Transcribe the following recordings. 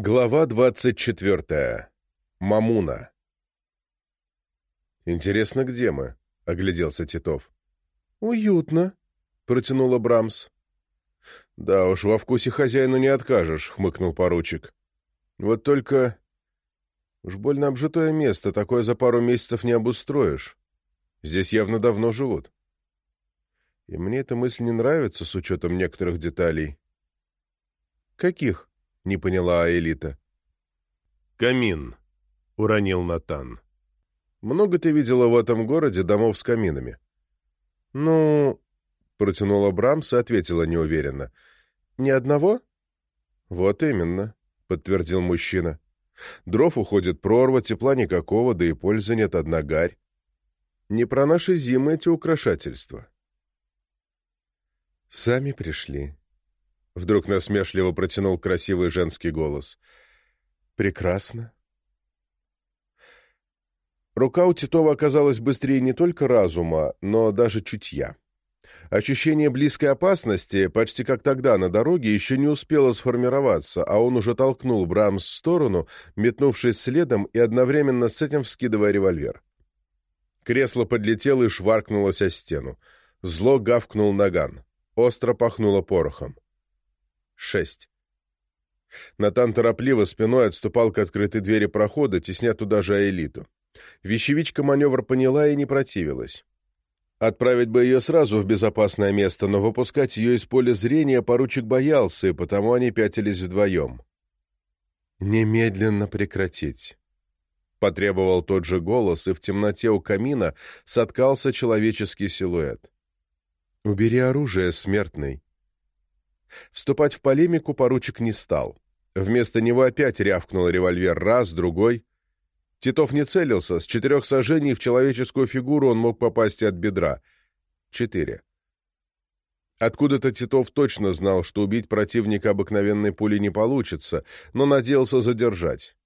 Глава двадцать четвертая. Мамуна. «Интересно, где мы?» — огляделся Титов. «Уютно», — протянула Брамс. «Да уж, во вкусе хозяину не откажешь», — хмыкнул поручик. «Вот только... Уж больно обжитое место, такое за пару месяцев не обустроишь. Здесь явно давно живут. И мне эта мысль не нравится с учетом некоторых деталей». «Каких?» Не поняла Аэлита. «Камин», — уронил Натан. «Много ты видела в этом городе домов с каминами?» «Ну...» — протянула Брамс и ответила неуверенно. «Ни одного?» «Вот именно», — подтвердил мужчина. «Дров уходит прорва, тепла никакого, да и пользы нет, одна гарь. Не про наши зимы эти украшательства». «Сами пришли», Вдруг насмешливо протянул красивый женский голос. «Прекрасно». Рука у Титова оказалась быстрее не только разума, но даже чутья. Ощущение близкой опасности, почти как тогда на дороге, еще не успело сформироваться, а он уже толкнул Брамс в сторону, метнувшись следом и одновременно с этим вскидывая револьвер. Кресло подлетело и шваркнулось о стену. Зло гавкнул наган. Остро пахнуло порохом. Шесть. Натан торопливо спиной отступал к открытой двери прохода, тесня туда же элиту. Вещевичка маневр поняла и не противилась. Отправить бы ее сразу в безопасное место, но выпускать ее из поля зрения поручик боялся, и потому они пятились вдвоем. «Немедленно прекратить», — потребовал тот же голос, и в темноте у камина соткался человеческий силуэт. «Убери оружие, смертный». Вступать в полемику поручик не стал. Вместо него опять рявкнул револьвер раз, другой. Титов не целился, с четырех сажений в человеческую фигуру он мог попасть и от бедра. Четыре. Откуда-то Титов точно знал, что убить противника обыкновенной пули не получится, но надеялся задержать.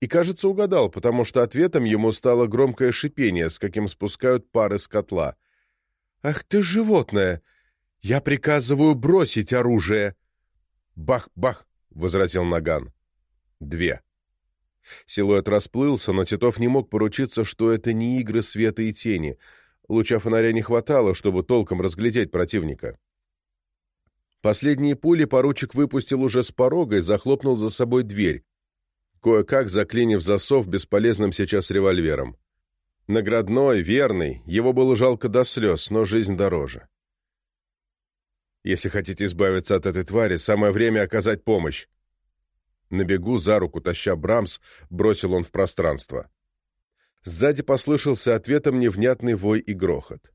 И, кажется, угадал, потому что ответом ему стало громкое шипение, с каким спускают пары с котла. «Ах ты животное!» «Я приказываю бросить оружие!» «Бах-бах!» — возразил Наган. «Две». Силуэт расплылся, но Титов не мог поручиться, что это не игры света и тени. Луча фонаря не хватало, чтобы толком разглядеть противника. Последние пули поручик выпустил уже с порога и захлопнул за собой дверь, кое-как заклинив засов бесполезным сейчас револьвером. Наградной, верный, его было жалко до слез, но жизнь дороже. Если хотите избавиться от этой твари, самое время оказать помощь. На бегу, за руку таща Брамс, бросил он в пространство. Сзади послышался ответом невнятный вой и грохот.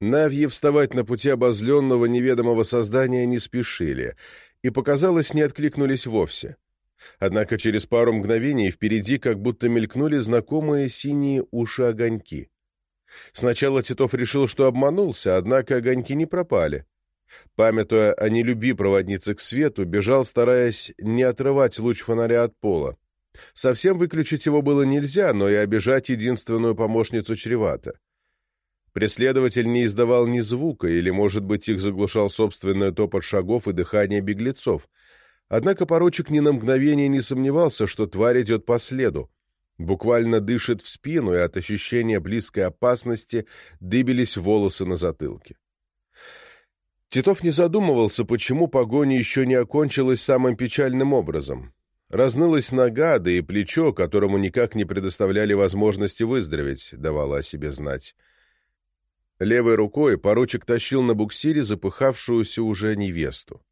Навьи вставать на пути обозленного неведомого создания не спешили, и, показалось, не откликнулись вовсе. Однако через пару мгновений впереди как будто мелькнули знакомые синие уши-огоньки. Сначала Титов решил, что обманулся, однако огоньки не пропали. Памятуя о нелюби проводницы к свету, бежал, стараясь не отрывать луч фонаря от пола. Совсем выключить его было нельзя, но и обижать единственную помощницу чревато. Преследователь не издавал ни звука, или, может быть, их заглушал собственный топот шагов и дыхание беглецов. Однако поручик ни на мгновение не сомневался, что тварь идет по следу. Буквально дышит в спину, и от ощущения близкой опасности дыбились волосы на затылке. Титов не задумывался, почему погоня еще не окончилась самым печальным образом. Разнылась нога, да и плечо, которому никак не предоставляли возможности выздороветь, давало о себе знать. Левой рукой поручик тащил на буксире запыхавшуюся уже невесту.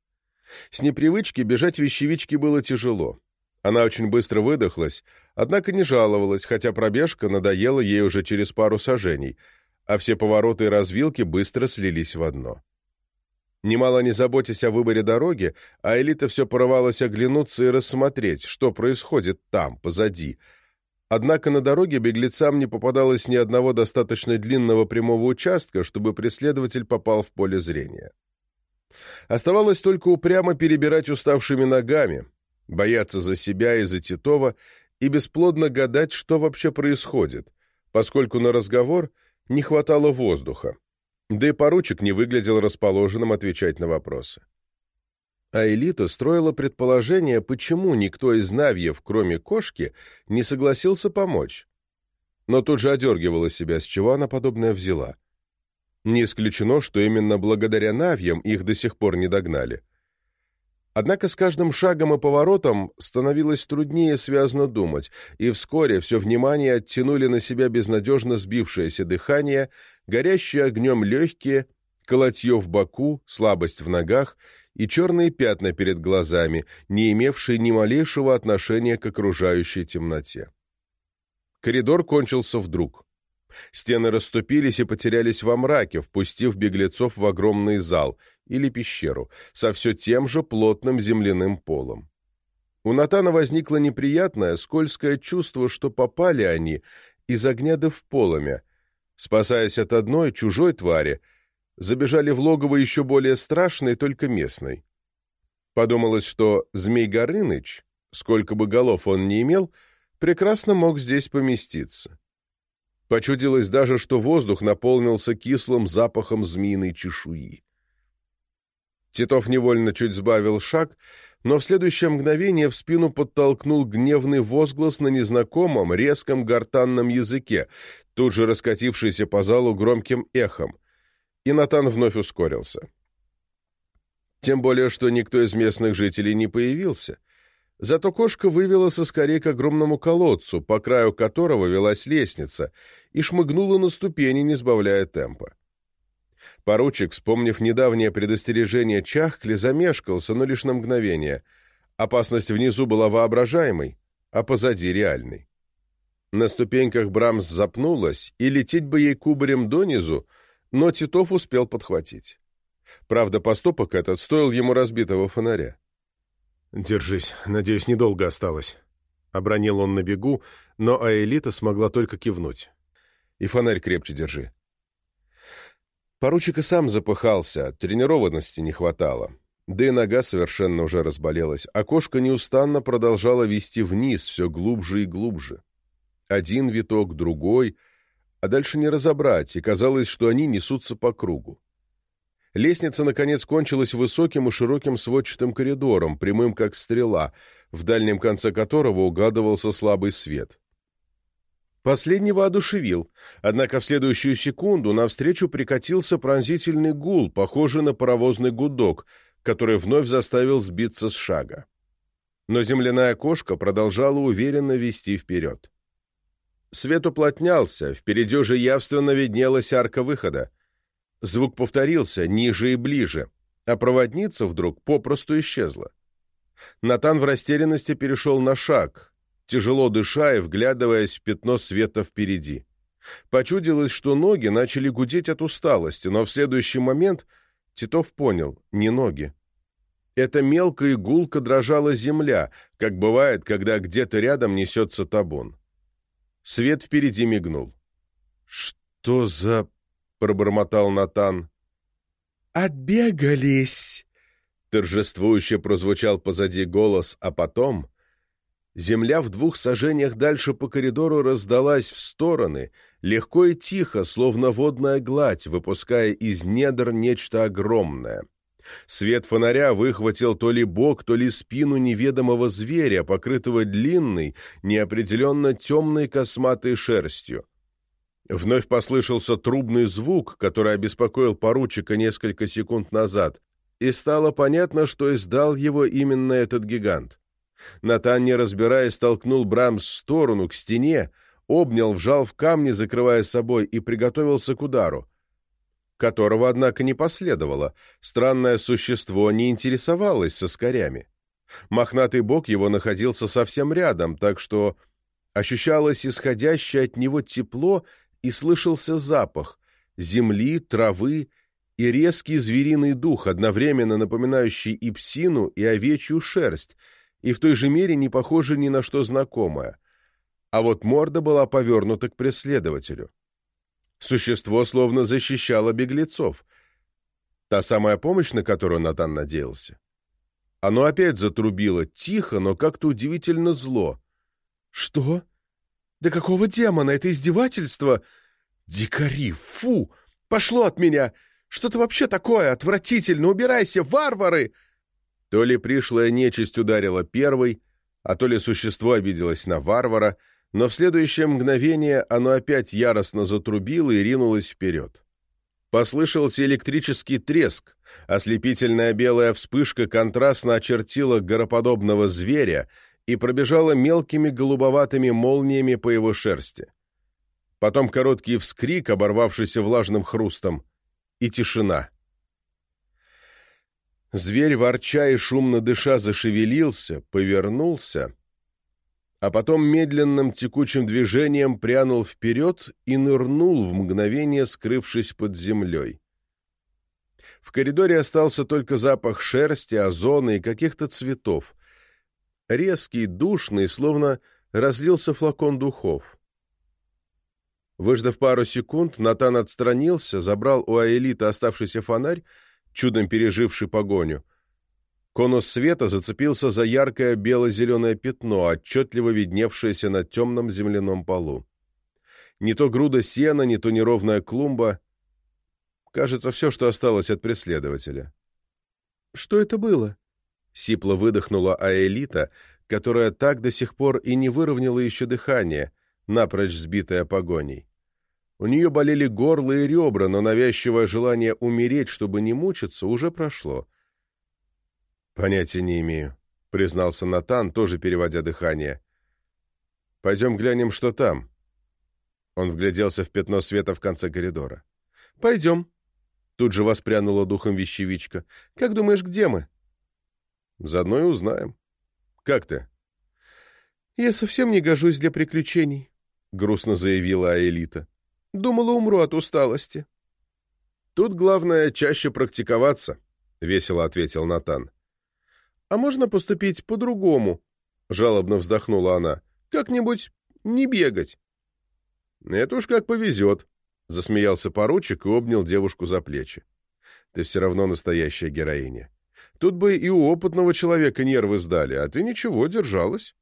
С непривычки бежать вещевичке было тяжело. Она очень быстро выдохлась, однако не жаловалась, хотя пробежка надоела ей уже через пару сажений, а все повороты и развилки быстро слились в одно. Немало не заботясь о выборе дороги, а элита все порывалась оглянуться и рассмотреть, что происходит там, позади. Однако на дороге беглецам не попадалось ни одного достаточно длинного прямого участка, чтобы преследователь попал в поле зрения. Оставалось только упрямо перебирать уставшими ногами, бояться за себя и за Титова и бесплодно гадать, что вообще происходит, поскольку на разговор не хватало воздуха. Да и поручик не выглядел расположенным отвечать на вопросы. А элита строила предположение, почему никто из навьев, кроме кошки, не согласился помочь. Но тут же одергивала себя, с чего она подобное взяла. Не исключено, что именно благодаря навьям их до сих пор не догнали. Однако с каждым шагом и поворотом становилось труднее связно думать, и вскоре все внимание оттянули на себя безнадежно сбившееся дыхание, горящие огнем легкие, колотье в боку, слабость в ногах и черные пятна перед глазами, не имевшие ни малейшего отношения к окружающей темноте. Коридор кончился вдруг. Стены расступились и потерялись во мраке, впустив беглецов в огромный зал или пещеру со все тем же плотным земляным полом. У Натана возникло неприятное, скользкое чувство, что попали они из огня да в полымя, спасаясь от одной чужой твари, забежали в логово еще более страшной, только местной. Подумалось, что Змей Горыныч, сколько бы голов он ни имел, прекрасно мог здесь поместиться. Почудилось даже, что воздух наполнился кислым запахом змеиной чешуи. Титов невольно чуть сбавил шаг, но в следующее мгновение в спину подтолкнул гневный возглас на незнакомом, резком гортанном языке, тут же раскатившийся по залу громким эхом, и Натан вновь ускорился. Тем более, что никто из местных жителей не появился — Зато кошка вывела соскорей к огромному колодцу, по краю которого велась лестница, и шмыгнула на ступени, не сбавляя темпа. Поручик, вспомнив недавнее предостережение Чахкли, замешкался, но лишь на мгновение. Опасность внизу была воображаемой, а позади реальной. На ступеньках Брамс запнулась, и лететь бы ей кубарем донизу, но Титов успел подхватить. Правда, поступок этот стоил ему разбитого фонаря. «Держись, надеюсь, недолго осталось». Обронил он на бегу, но Аэлита смогла только кивнуть. «И фонарь крепче держи». Поручик и сам запыхался, тренированности не хватало. Да и нога совершенно уже разболелась, а кошка неустанно продолжала вести вниз все глубже и глубже. Один виток, другой, а дальше не разобрать, и казалось, что они несутся по кругу. Лестница, наконец, кончилась высоким и широким сводчатым коридором, прямым как стрела, в дальнем конце которого угадывался слабый свет. Последнего одушевил, однако в следующую секунду навстречу прикатился пронзительный гул, похожий на паровозный гудок, который вновь заставил сбиться с шага. Но земляная кошка продолжала уверенно вести вперед. Свет уплотнялся, впереди же явственно виднелась арка выхода. Звук повторился, ниже и ближе, а проводница вдруг попросту исчезла. Натан в растерянности перешел на шаг, тяжело дыша и вглядываясь в пятно света впереди. Почудилось, что ноги начали гудеть от усталости, но в следующий момент Титов понял — не ноги. Это мелко гулко дрожала земля, как бывает, когда где-то рядом несется табун. Свет впереди мигнул. «Что за...» пробормотал Натан. «Отбегались!» Торжествующе прозвучал позади голос, а потом... Земля в двух сажениях дальше по коридору раздалась в стороны, легко и тихо, словно водная гладь, выпуская из недр нечто огромное. Свет фонаря выхватил то ли бок, то ли спину неведомого зверя, покрытого длинной, неопределенно темной косматой шерстью. Вновь послышался трубный звук, который обеспокоил поручика несколько секунд назад, и стало понятно, что издал его именно этот гигант. Натан, не разбираясь, толкнул Брамс в сторону, к стене, обнял, вжал в камни, закрывая собой, и приготовился к удару, которого, однако, не последовало. Странное существо не интересовалось соскорями. Мохнатый бок его находился совсем рядом, так что ощущалось исходящее от него тепло и слышался запах земли, травы и резкий звериный дух, одновременно напоминающий и псину, и овечью шерсть, и в той же мере не похожий ни на что знакомое. А вот морда была повернута к преследователю. Существо словно защищало беглецов. Та самая помощь, на которую Натан надеялся. Оно опять затрубило, тихо, но как-то удивительно зло. «Что?» Да какого демона это издевательство? Дикари, фу! Пошло от меня! Что-то вообще такое, отвратительно! Убирайся, варвары!» То ли пришлая нечисть ударила первой, а то ли существо обиделось на варвара, но в следующее мгновение оно опять яростно затрубило и ринулось вперед. Послышался электрический треск, ослепительная белая вспышка контрастно очертила гороподобного зверя и пробежала мелкими голубоватыми молниями по его шерсти. Потом короткий вскрик, оборвавшийся влажным хрустом, и тишина. Зверь, ворча и шумно дыша, зашевелился, повернулся, а потом медленным текучим движением прянул вперед и нырнул в мгновение, скрывшись под землей. В коридоре остался только запах шерсти, озона и каких-то цветов. Резкий, душный, словно разлился флакон духов. Выждав пару секунд, Натан отстранился, забрал у Аэлита оставшийся фонарь чудом переживший погоню. Конус света зацепился за яркое бело-зеленое пятно, отчетливо видневшееся на темном земляном полу. Не то груда сена, не то неровная клумба. Кажется, все, что осталось от преследователя. «Что это было?» — сипло выдохнула Аэлита, которая так до сих пор и не выровняла еще дыхание, напрочь сбитая погоней. У нее болели горло и ребра, но навязчивое желание умереть, чтобы не мучиться, уже прошло. «Понятия не имею», — признался Натан, тоже переводя дыхание. «Пойдем глянем, что там». Он вгляделся в пятно света в конце коридора. «Пойдем», — тут же воспрянула духом вещевичка. «Как думаешь, где мы?» «Заодно и узнаем. Как ты?» «Я совсем не гожусь для приключений», — грустно заявила Аэлита. Думала, умру от усталости. Тут главное чаще практиковаться, — весело ответил Натан. А можно поступить по-другому? — жалобно вздохнула она. Как-нибудь не бегать. Это уж как повезет, — засмеялся поручик и обнял девушку за плечи. Ты все равно настоящая героиня. Тут бы и у опытного человека нервы сдали, а ты ничего, держалась.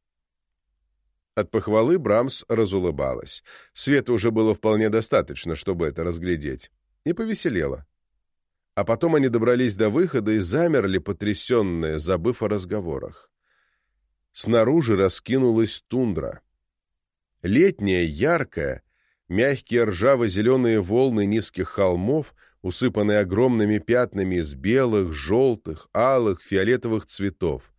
От похвалы Брамс разулыбалась. Света уже было вполне достаточно, чтобы это разглядеть. И повеселела. А потом они добрались до выхода и замерли, потрясенные, забыв о разговорах. Снаружи раскинулась тундра. Летняя, яркая, мягкие ржаво-зеленые волны низких холмов, усыпанные огромными пятнами из белых, желтых, алых, фиолетовых цветов —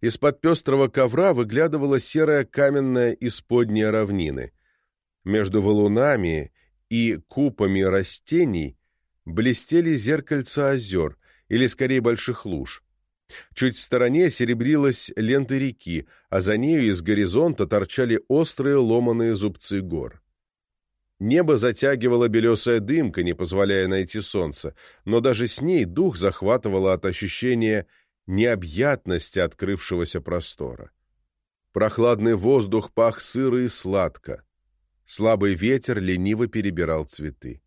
из-под пестрого ковра выглядывала серая каменная исподняя равнины. Между валунами и купами растений блестели зеркальца озер, или скорее больших луж. Чуть в стороне серебрилась лента реки, а за нею из горизонта торчали острые ломаные зубцы гор. Небо затягивала белесая дымка, не позволяя найти солнце, но даже с ней дух захватывало от ощущения необъятности открывшегося простора. Прохладный воздух пах сыро и сладко. Слабый ветер лениво перебирал цветы.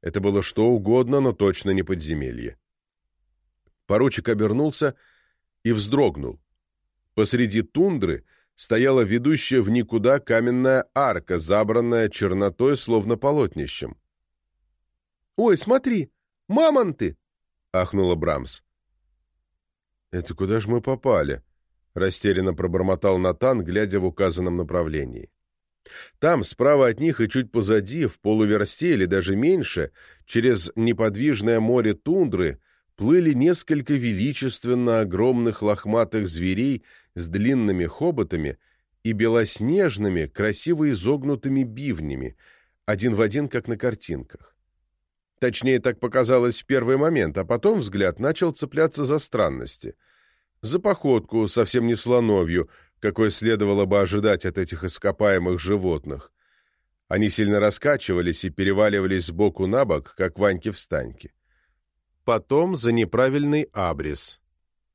Это было что угодно, но точно не подземелье. Поручик обернулся и вздрогнул. Посреди тундры стояла ведущая в никуда каменная арка, забранная чернотой, словно полотнищем. «Ой, смотри! Мамонты!» — ахнула Брамс. «Это куда же мы попали?» — растерянно пробормотал Натан, глядя в указанном направлении. Там, справа от них и чуть позади, в полуверсте или даже меньше, через неподвижное море тундры, плыли несколько величественно огромных лохматых зверей с длинными хоботами и белоснежными, красиво изогнутыми бивнями, один в один, как на картинках. Точнее, так показалось в первый момент, а потом взгляд начал цепляться за странности. За походку, совсем не слоновью, какой следовало бы ожидать от этих ископаемых животных. Они сильно раскачивались и переваливались сбоку на бок, как ваньки-встаньки. Потом за неправильный абрис.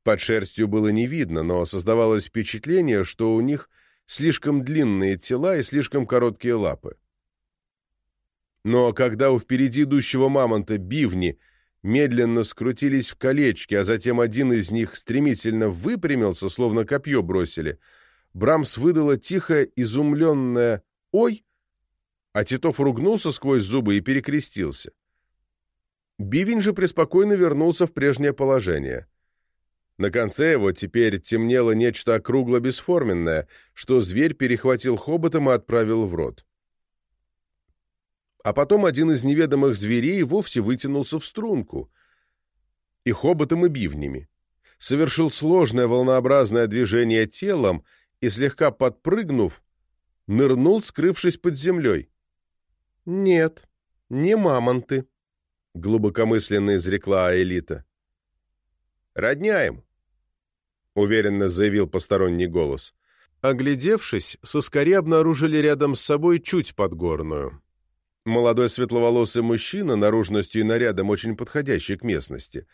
Под шерстью было не видно, но создавалось впечатление, что у них слишком длинные тела и слишком короткие лапы. Но когда у впереди идущего мамонта бивни медленно скрутились в колечки, а затем один из них стремительно выпрямился, словно копье бросили, Брамс выдала тихо изумленное «Ой!», а Титов ругнулся сквозь зубы и перекрестился. Бивень же преспокойно вернулся в прежнее положение. На конце его теперь темнело нечто округло-бесформенное, что зверь перехватил хоботом и отправил в рот. А потом один из неведомых зверей вовсе вытянулся в струнку. И хоботом, и бивнями. Совершил сложное волнообразное движение телом и, слегка подпрыгнув, нырнул, скрывшись под землей. «Нет, не мамонты», — глубокомысленно изрекла Аэлита. «Родняем», — уверенно заявил посторонний голос. Оглядевшись, соскари обнаружили рядом с собой чуть подгорную. Молодой светловолосый мужчина, наружностью и нарядом очень подходящий к местности.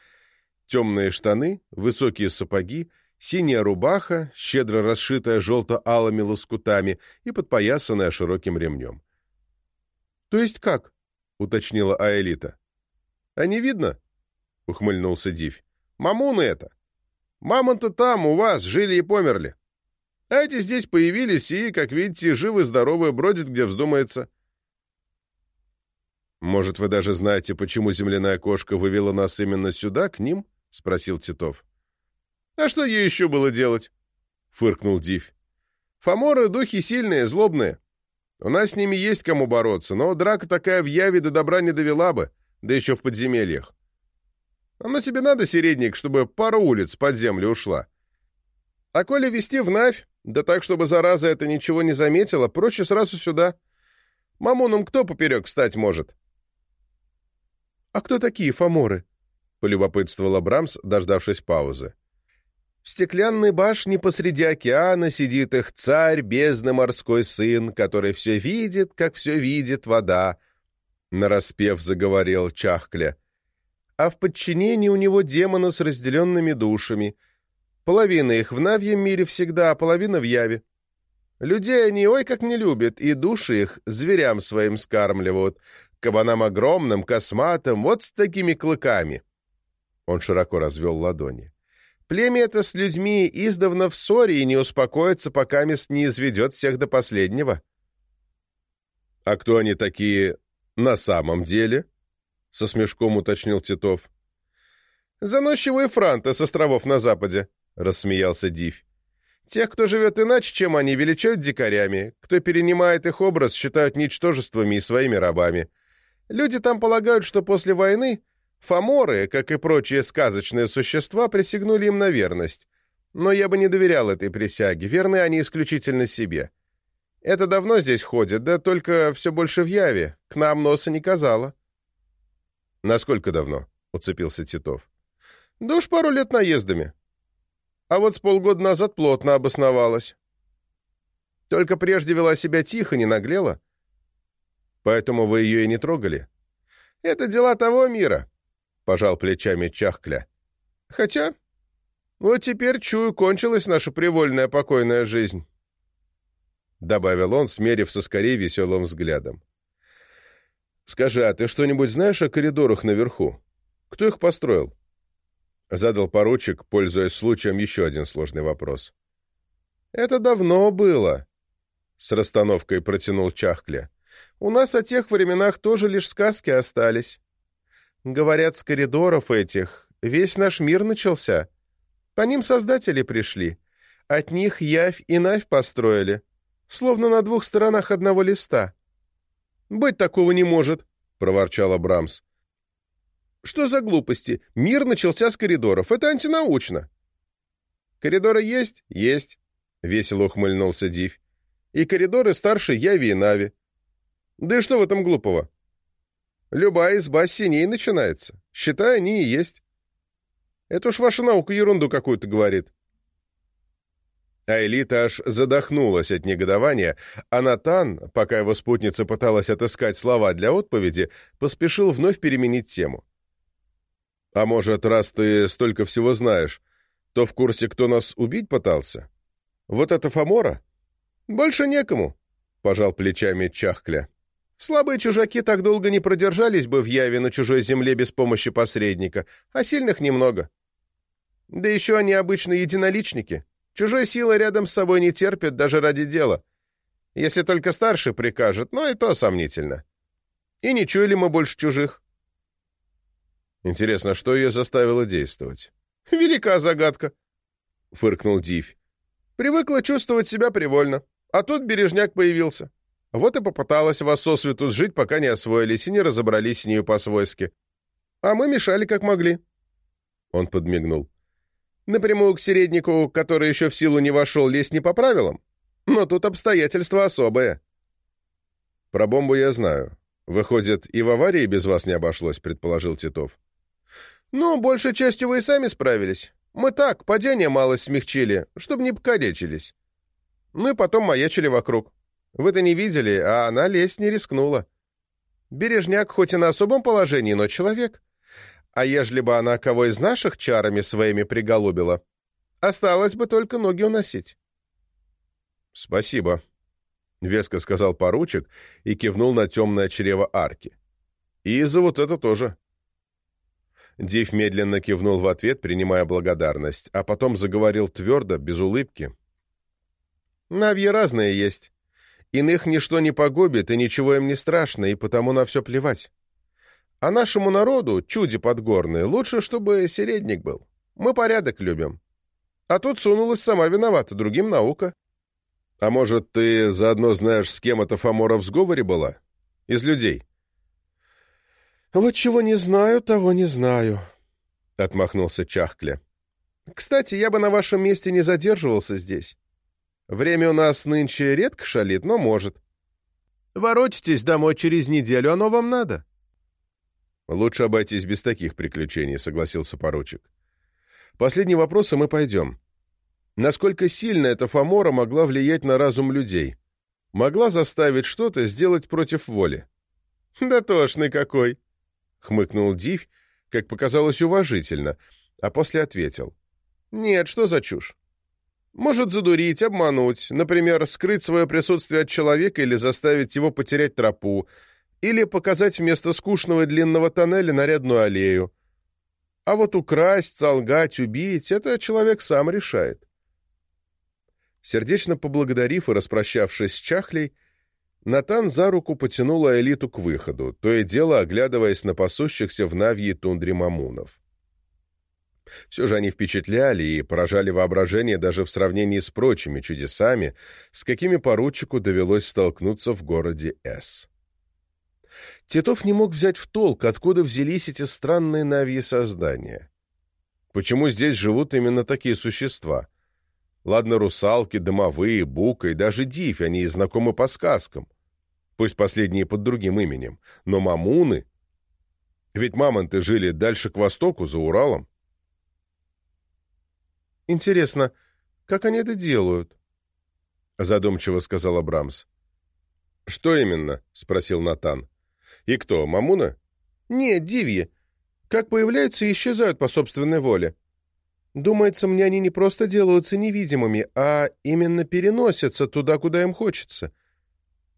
Темные штаны, высокие сапоги, синяя рубаха, щедро расшитая желто-алыми лоскутами и подпоясанная широким ремнем. «То есть как?» — уточнила Аэлита. «А не видно?» — ухмыльнулся Дивь. «Мамуны это! Мамонты там, у вас, жили и померли. А эти здесь появились и, как видите, живы-здоровы, бродят, где вздумается». «Может, вы даже знаете, почему земляная кошка вывела нас именно сюда, к ним?» — спросил Титов. «А что ей еще было делать?» — фыркнул Дивь. «Фоморы — духи сильные, злобные. У нас с ними есть кому бороться, но драка такая в яве до добра не довела бы, да еще в подземельях. Ну тебе надо, середник, чтобы пара улиц под землю ушла. А коли вести в Навь, да так, чтобы зараза это ничего не заметила, проще сразу сюда. Мамоном кто поперек встать может?» «А кто такие фаморы?» — полюбопытствовала Брамс, дождавшись паузы. В стеклянной башне посреди океана сидит их царь, бездны морской сын, который все видит, как все видит вода, — нараспев заговорил Чахкля. А в подчинении у него демоны с разделенными душами. Половина их в Навьем мире всегда, а половина в Яве. Людей они ой как не любят, и души их зверям своим скармливают, кабанам огромным, косматым, вот с такими клыками. Он широко развел ладони. Племя это с людьми издавна в ссоре и не успокоится, пока мест не изведет всех до последнего. — А кто они такие на самом деле? — со смешком уточнил Титов. — Заносчивые франты с островов на западе, — рассмеялся Дивь. Тех, кто живет иначе, чем они, величают дикарями. Кто перенимает их образ, считают ничтожествами и своими рабами. Люди там полагают, что после войны Фаморы, как и прочие сказочные существа, присягнули им на верность. Но я бы не доверял этой присяге, верны они исключительно себе. Это давно здесь ходит, да только все больше в яве, к нам носа не казало. «Насколько давно?» — уцепился Титов. «Да уж пару лет наездами. А вот с полгода назад плотно обосновалась. Только прежде вела себя тихо, не наглела. Поэтому вы ее и не трогали. Это дела того мира. — пожал плечами Чахкля. «Хотя, вот теперь, чую, кончилась наша привольная покойная жизнь», — добавил он, смерив со скорее веселым взглядом. «Скажи, а ты что-нибудь знаешь о коридорах наверху? Кто их построил?» Задал поручик, пользуясь случаем, еще один сложный вопрос. «Это давно было», — с расстановкой протянул Чахкля. «У нас о тех временах тоже лишь сказки остались. Говорят, с коридоров этих весь наш мир начался. По ним создатели пришли. От них явь и навь построили. Словно на двух сторонах одного листа. «Быть такого не может», — проворчала Брамс. «Что за глупости? Мир начался с коридоров. Это антинаучно». «Коридоры есть? Есть», — весело ухмыльнулся Див. «И коридоры старше Яви и Нави. Да и что в этом глупого? Любая изба с синей начинается. Считай, они и есть. Это уж ваша наука ерунду какую-то говорит. А Элита аж задохнулась от негодования, а Натан, пока его спутница пыталась отыскать слова для отповеди, поспешил вновь переменить тему. «А может, раз ты столько всего знаешь, то в курсе, кто нас убить пытался? Вот это Фомора?» «Больше некому», — пожал плечами Чахкля. Слабые чужаки так долго не продержались бы в Яве на чужой земле без помощи посредника, а сильных немного. Да еще они обычно единоличники. Чужой силы рядом с собой не терпят даже ради дела. Если только старший прикажет, но и то сомнительно. И не чуяли мы больше чужих. Интересно, что ее заставило действовать? Велика загадка, — фыркнул Дивь. «Привыкла чувствовать себя привольно. А тут бережняк появился. Вот и попыталась вас сосвету сжить, пока не освоились и не разобрались с нею по-свойски. А мы мешали как могли». Он подмигнул. «Напрямую к середнику, который еще в силу не вошел, лезть не по правилам? Но тут обстоятельства особые». «Про бомбу я знаю. Выходит, и в аварии без вас не обошлось», — предположил Титов. «Ну, большей частью вы и сами справились. Мы так, падение мало смягчили, чтобы не покалечились. Ну и потом маячили вокруг. Вы-то не видели, а она лезть не рискнула. Бережняк хоть и на особом положении, но человек. А ежели бы она кого из наших чарами своими приголубила, осталось бы только ноги уносить». «Спасибо», — веско сказал поручик и кивнул на темное чрево арки. «И за вот это тоже». Див медленно кивнул в ответ, принимая благодарность, а потом заговорил твердо, без улыбки. «Навьи разные есть. Иных ничто не погубит, и ничего им не страшно, и потому на все плевать. А нашему народу, чуди подгорные, лучше, чтобы середник был. Мы порядок любим. А тут сунулась сама виновата, другим наука». «А может, ты заодно знаешь, с кем эта Фомора в сговоре была? Из людей?» «Вот чего не знаю, того не знаю», — отмахнулся Чахкля. «Кстати, я бы на вашем месте не задерживался здесь. Время у нас нынче редко шалит, но может. Ворочитесь домой через неделю, оно вам надо». «Лучше обойтись без таких приключений», — согласился поручик. «Последний вопрос, и мы пойдем. Насколько сильно эта Фомора могла влиять на разум людей? Могла заставить что-то сделать против воли?» «Да тошный какой!» — хмыкнул Дивь, как показалось уважительно, а после ответил. «Нет, что за чушь? Может задурить, обмануть, например, скрыть свое присутствие от человека или заставить его потерять тропу, или показать вместо скучного и длинного тоннеля нарядную аллею. А вот украсть, солгать, убить — это человек сам решает». Сердечно поблагодарив и распрощавшись с Чахлей, Натан за руку потянула элиту к выходу, то и дело оглядываясь на пасущихся в Навье тундре мамунов. Все же они впечатляли и поражали воображение даже в сравнении с прочими чудесами, с какими поручику довелось столкнуться в городе С. Титов не мог взять в толк, откуда взялись эти странные навьи создания. Почему здесь живут именно такие существа? Ладно, русалки, домовые, бука и даже дивь, они и знакомы по сказкам пусть последние под другим именем, но мамуны... Ведь мамонты жили дальше к востоку, за Уралом. «Интересно, как они это делают?» — задумчиво сказал Абрамс. «Что именно?» — спросил Натан. «И кто, мамуна?» «Нет, дивьи. Как появляются и исчезают по собственной воле. Думается, мне они не просто делаются невидимыми, а именно переносятся туда, куда им хочется.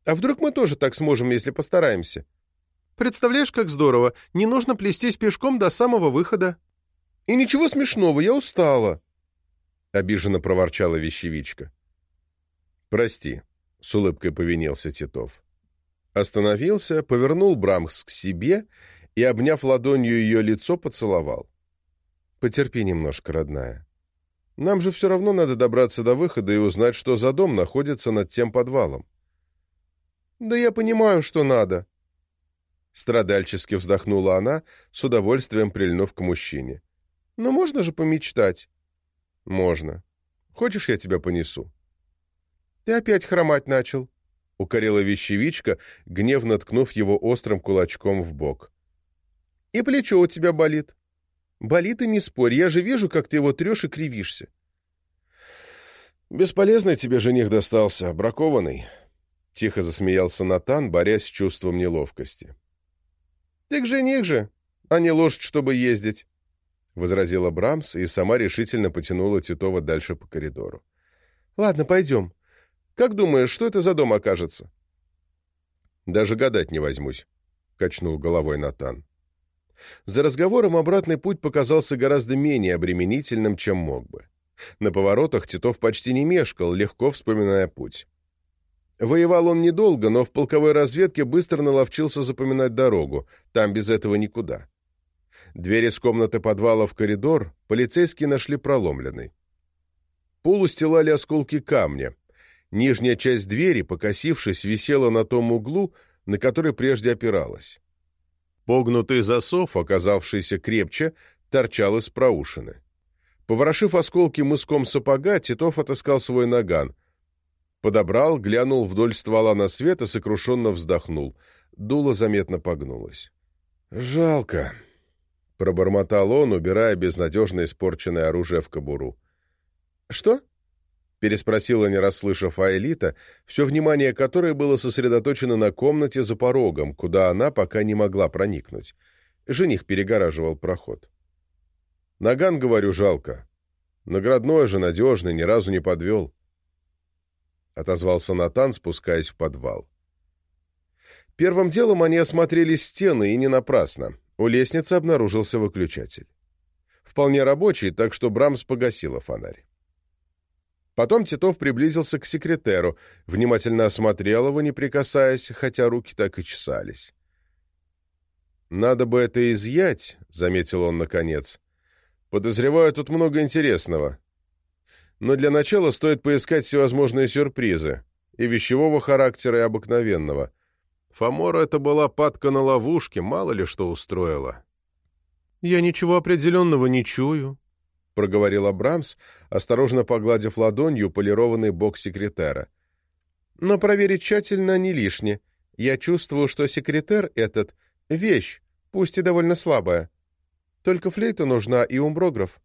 А вдруг мы тоже так сможем, если постараемся? Представляешь, как здорово, не нужно плестись пешком до самого выхода. И ничего смешного, я устала. Обиженно проворчала вещевичка. Прости, с улыбкой повинился Титов. Остановился, повернул Брамс к себе и, обняв ладонью ее лицо, поцеловал. Потерпи немножко, родная. Нам же все равно надо добраться до выхода и узнать, что за дом находится над тем подвалом. «Да я понимаю, что надо». Страдальчески вздохнула она, с удовольствием прильнув к мужчине. «Но можно же помечтать?» «Можно. Хочешь, я тебя понесу?» «Ты опять хромать начал», — укорила вещевичка, гневно ткнув его острым кулачком в бок. «И плечо у тебя болит. Болит и не спорь, я же вижу, как ты его трешь и кривишься». «Бесполезный тебе жених достался, бракованный», Тихо засмеялся Натан, борясь с чувством неловкости. — Так жених же, а не лошадь, чтобы ездить, — возразила Брамс и сама решительно потянула Титова дальше по коридору. — Ладно, пойдем. Как думаешь, что это за дом окажется? — Даже гадать не возьмусь, — качнул головой Натан. За разговором обратный путь показался гораздо менее обременительным, чем мог бы. На поворотах Титов почти не мешкал, легко вспоминая путь. Воевал он недолго, но в полковой разведке быстро наловчился запоминать дорогу. Там без этого никуда. Дверь из комнаты подвала в коридор полицейские нашли проломленной. Пол устилали осколки камня. Нижняя часть двери, покосившись, висела на том углу, на который прежде опиралась. Погнутый засов, оказавшийся крепче, торчал из проушины. Поворошив осколки мыском сапога, Титов отыскал свой наган. Подобрал, глянул вдоль ствола на свет и сокрушенно вздохнул. Дуло заметно погнулось. «Жалко», — пробормотал он, убирая безнадежно испорченное оружие в кобуру. «Что?» — переспросила, не расслышав Аэлита, все внимание которой было сосредоточено на комнате за порогом, куда она пока не могла проникнуть. Жених перегораживал проход. «Наган, говорю, жалко. Наградной же, надежный, ни разу не подвел», — отозвался Натан, спускаясь в подвал. Первым делом они осмотрели стены, и не напрасно. У лестницы обнаружился выключатель. Вполне рабочий, так что Брамс погасила фонарь. Потом Титов приблизился к секретеру, внимательно осмотрел его, не прикасаясь, хотя руки так и чесались. «Надо бы это изъять», — заметил он наконец. «Подозреваю, тут много интересного. Но для начала стоит поискать всевозможные сюрпризы, и вещевого характера, и обыкновенного. Фомора это была падка на ловушке, мало ли что устроила». «Я ничего определенного не чую», — проговорил Абрамс, осторожно погладив ладонью полированный бок секретера. «Но проверить тщательно не лишне. Я чувствую, что секретер этот — вещь, пусть и довольно слабая. Только флейта нужна и умброграф».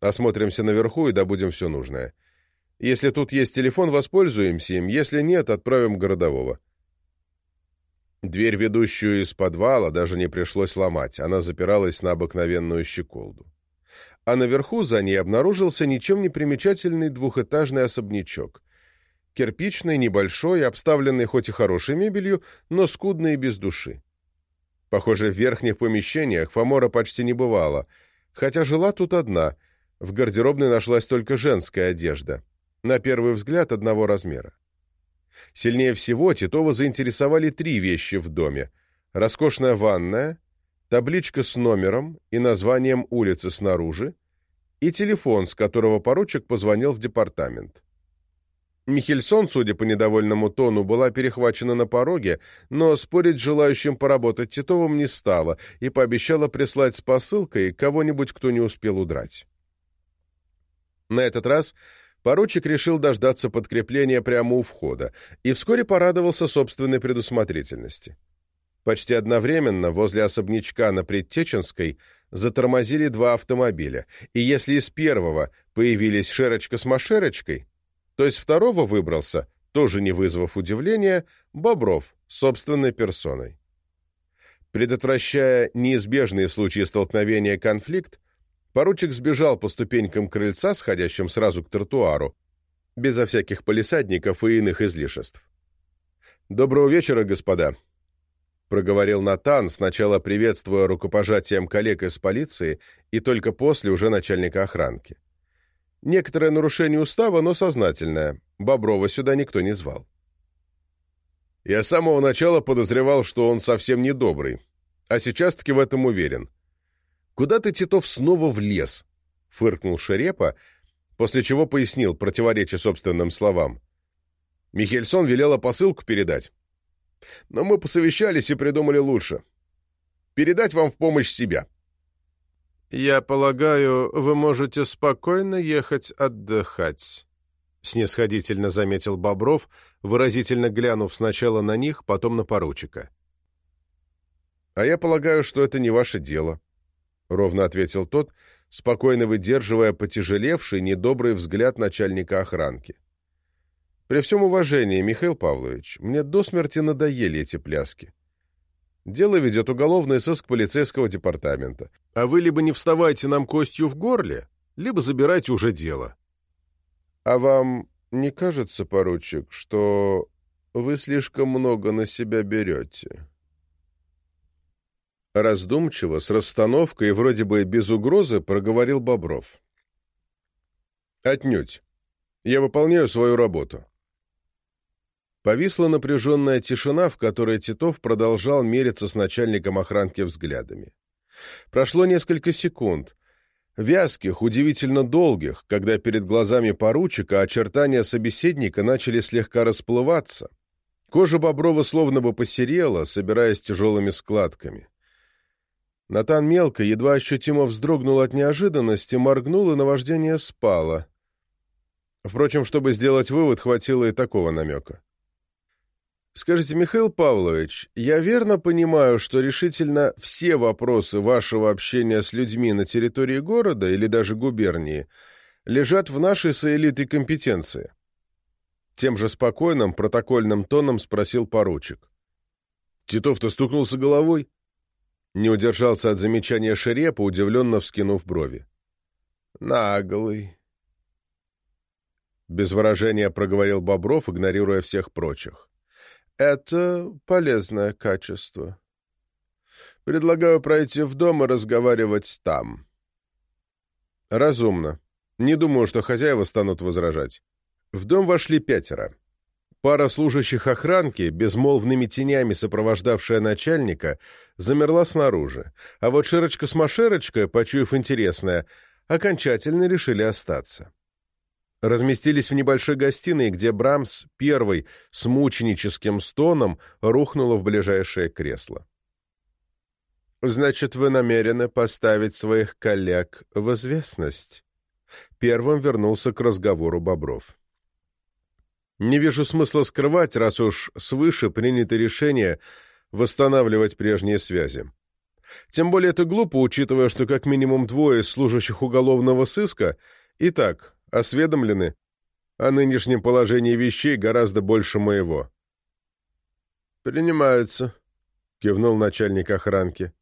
«Осмотримся наверху и добудем все нужное. Если тут есть телефон, воспользуемся им, если нет, отправим городового». Дверь, ведущую из подвала, даже не пришлось ломать, она запиралась на обыкновенную щеколду а наверху за ней обнаружился ничем не примечательный двухэтажный особнячок. Кирпичный, небольшой, обставленный хоть и хорошей мебелью, но скудный и без души. Похоже, в верхних помещениях Фомора почти не бывало, хотя жила тут одна, в гардеробной нашлась только женская одежда, на первый взгляд одного размера. Сильнее всего Титова заинтересовали три вещи в доме. Роскошная ванная, табличка с номером и названием улицы снаружи и телефон, с которого поручик позвонил в департамент. Михельсон, судя по недовольному тону, была перехвачена на пороге, но спорить желающим поработать Титовым не стала и пообещала прислать с посылкой кого-нибудь, кто не успел удрать. На этот раз поручик решил дождаться подкрепления прямо у входа и вскоре порадовался собственной предусмотрительности. Почти одновременно возле особнячка на Предтеченской затормозили два автомобиля, и если из первого появились Шерочка с Машерочкой, то из второго выбрался, тоже не вызвав удивления, Бобров собственной персоной. Предотвращая неизбежные в случае столкновения конфликт, поручик сбежал по ступенькам крыльца, сходящим сразу к тротуару, безо всяких полисадников и иных излишеств. «Доброго вечера, господа!» — проговорил Натан, сначала приветствуя рукопожатием коллег из полиции и только после уже начальника охранки. Некоторое нарушение устава, но сознательное. Боброва сюда никто не звал. Я с самого начала подозревал, что он совсем недобрый, а сейчас-таки в этом уверен. «Куда ты, Титов, снова влез?» — фыркнул Шерепа, после чего пояснил, противореча собственным словам. Михельсон велела посылку передать. Но мы посовещались и придумали лучше. Передать вам в помощь себя. «Я полагаю, вы можете спокойно ехать отдыхать», — снисходительно заметил Бобров, выразительно глянув сначала на них, потом на поручика. «А я полагаю, что это не ваше дело», — ровно ответил тот, спокойно выдерживая потяжелевший, недобрый взгляд начальника охранки. При всем уважении, Михаил Павлович, мне до смерти надоели эти пляски. Дело ведет уголовный сыск полицейского департамента. А вы либо не вставайте нам костью в горле, либо забирайте уже дело. А вам не кажется, поручик, что вы слишком много на себя берете? Раздумчиво, с расстановкой и вроде бы без угрозы проговорил Бобров. Отнюдь. Я выполняю свою работу. Повисла напряженная тишина, в которой Титов продолжал мериться с начальником охранки взглядами. Прошло несколько секунд. Вязких, удивительно долгих, когда перед глазами поручика очертания собеседника начали слегка расплываться. Кожа Боброва словно бы посерела, собираясь тяжелыми складками. Натан мелко, едва ощутимо вздрогнул от неожиданности, моргнул, и наваждение спало. Впрочем, чтобы сделать вывод, хватило и такого намека. Скажите, Михаил Павлович, я верно понимаю, что решительно все вопросы вашего общения с людьми на территории города или даже губернии лежат в нашей с элитой компетенции? Тем же спокойным, протокольным тоном спросил поручик. Титов-то стукнулся головой. Не удержался от замечания Шерепа, удивленно вскинув брови. «Наглый!» Без выражения проговорил Бобров, игнорируя всех прочих. Это полезное качество. Предлагаю пройти в дом и разговаривать там. Разумно. Не думаю, что хозяева станут возражать. В дом вошли пятеро. Пара служащих охранки, безмолвными тенями сопровождавшая начальника, замерла снаружи, а вот Широчка с Машерочкой, почуяв интересное, окончательно решили остаться разместились в небольшой гостиной, где Брамс первый с мученическим стоном рухнула в ближайшее кресло. «Значит, вы намерены поставить своих коллег в известность?» Первым вернулся к разговору Бобров. «Не вижу смысла скрывать, раз уж свыше принято решение восстанавливать прежние связи. Тем более это глупо, учитывая, что как минимум двое служащих уголовного сыска и так осведомлены о нынешнем положении вещей гораздо больше моего. «Принимается», — кивнул начальник охранки.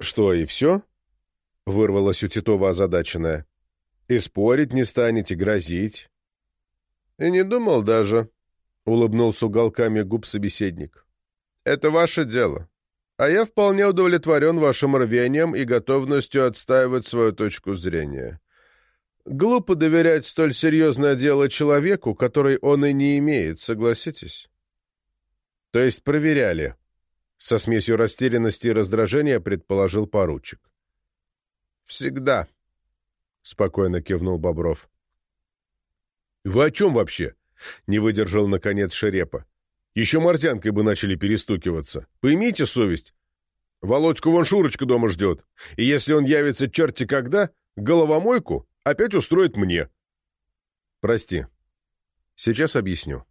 «Что, и все?» — вырвалась у Титова озадаченная. «И спорить не станете, грозить?» «И не думал даже», — улыбнулся уголками губ собеседник. «Это ваше дело, а я вполне удовлетворен вашим рвением и готовностью отстаивать свою точку зрения. Глупо доверять столь серьезное дело человеку, который он и не имеет, согласитесь? То есть проверяли. Со смесью растерянности и раздражения предположил поручик. Всегда, спокойно кивнул Бобров. Вы о чем вообще? Не выдержал, наконец, Шерепа. Еще морзянкой бы начали перестукиваться. Поймите совесть. Володьку вон Шурочка дома ждет. И если он явится черти когда, головомойку опять устроит мне. Прости. Сейчас объясню.